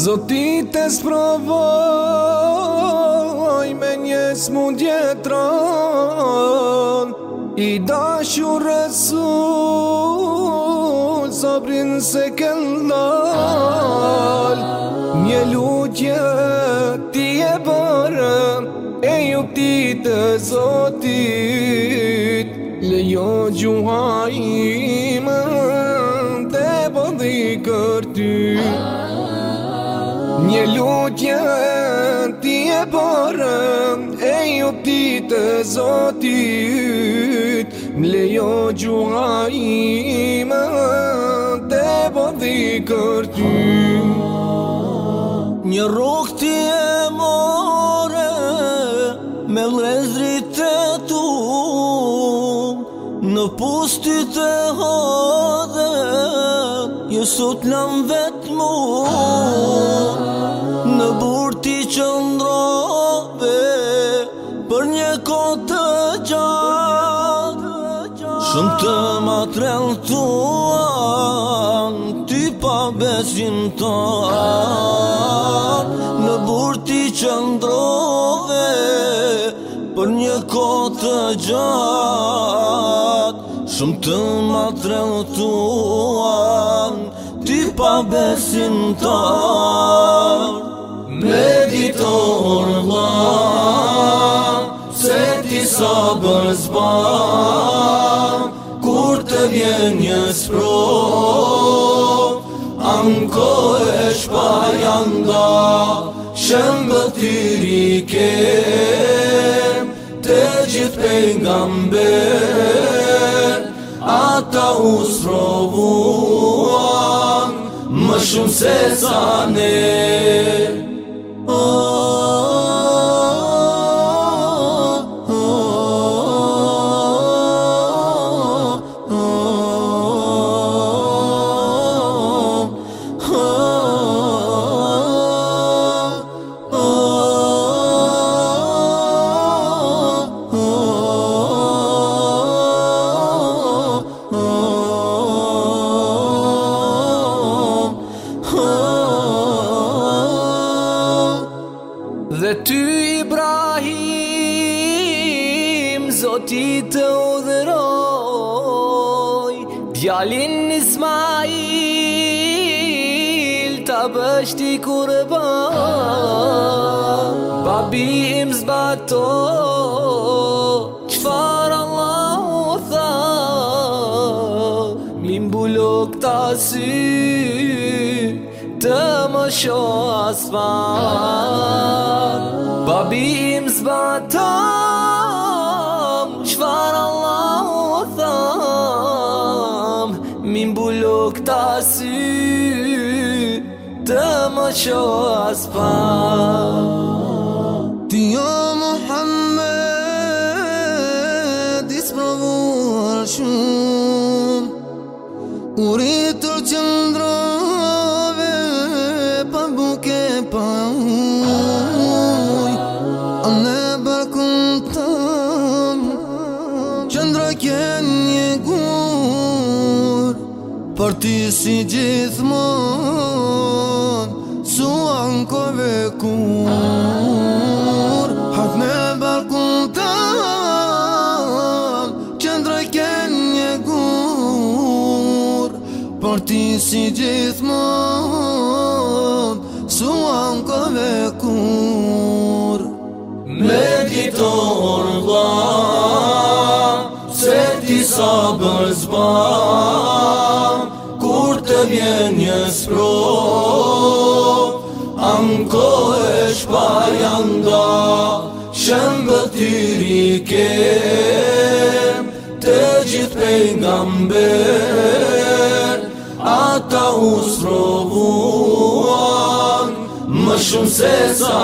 Zotit e sprovoj me njës mundjetron I dashu rësull, sabrin se këndal Një lutje ti e bërë, e ju ti të zotit Lejo gjuha ime, Një lutje ti e borëm E ju ti të zotit Më lejo gjuha ima Të bodhi kërty Një rokë ti e more Me lezri të tu Në pustit të hodhe Jësut në vetë mund Shumë të ma trellë tua Ti pa besin të Në burti ti qëndrove Për një kote gjatë Shumë të ma trellë tua Ti pa besin të Meditor vla Se ti sa bërë zbarë të vjen një spro Anko e shpa janda Shëmbë të ri Të gjithë për nga mber Ata u sërovuan Më shumë se sa ne oh, Dhe ty Ibrahim, zoti të udhëroj Djalin Ismail, ta bështi kurba Babi im zbato, qfar Allah u tha Min bulok ta sy Të më sho asfand Babi im zbatam Shfarallahu tham Min bulok ta sy Të më sho asfand Ti jo Muhammed Ispravur shum qëndrë kënjë një gurë, për ti si gjithmonë, su anë këvekur. Havë me bërkëm të amë, qëndrë një gurë, për ti si gjithmonë, su anë këvekur. Me gjithmonë, sabër zba Kur të vjen një spro Anko e shpa janda Shembë të kem Të gjithë pej nga mber Ata usrovuan Më shumë se sa